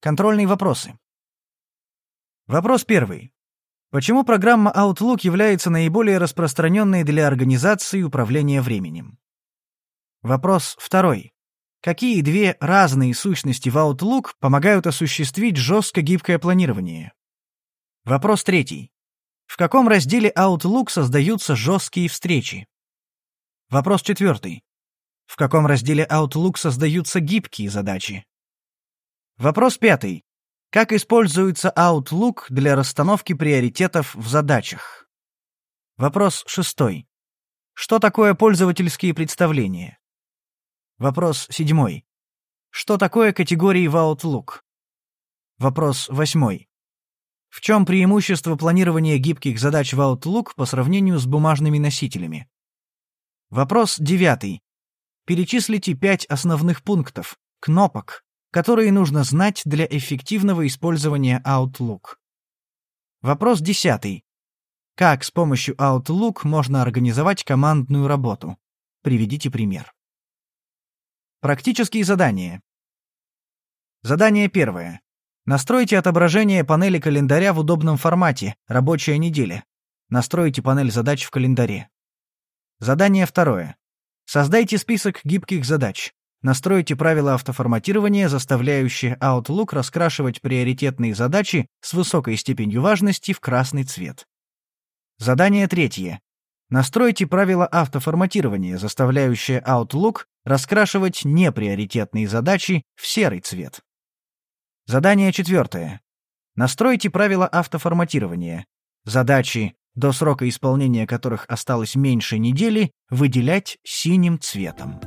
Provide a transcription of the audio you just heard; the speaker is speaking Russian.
Контрольные вопросы. Вопрос первый. Почему программа Outlook является наиболее распространенной для организации управления временем? Вопрос второй. Какие две разные сущности в Outlook помогают осуществить жестко гибкое планирование? Вопрос третий. В каком разделе Outlook создаются жесткие встречи? Вопрос четвертый. В каком разделе Outlook создаются гибкие задачи? Вопрос пятый. Как используется Outlook для расстановки приоритетов в задачах? Вопрос шестой. Что такое пользовательские представления? Вопрос седьмой. Что такое категории в Outlook? Вопрос восьмой. В чем преимущество планирования гибких задач в Outlook по сравнению с бумажными носителями? Вопрос девятый. Перечислите пять основных пунктов, кнопок, которые нужно знать для эффективного использования Outlook. Вопрос десятый. Как с помощью Outlook можно организовать командную работу? Приведите пример. Практические задания. Задание первое. Настройте отображение панели календаря в удобном формате «Рабочая неделя». Настройте панель задач в календаре. Задание второе. Создайте список гибких задач. Настройте правила автоформатирования, заставляющие Outlook раскрашивать приоритетные задачи с высокой степенью важности в красный цвет. Задание третье. Настройте правила автоформатирования, заставляющие Outlook раскрашивать неприоритетные задачи в серый цвет. Задание четвертое. Настройте правила автоформатирования. Задачи, до срока исполнения которых осталось меньше недели, выделять синим цветом.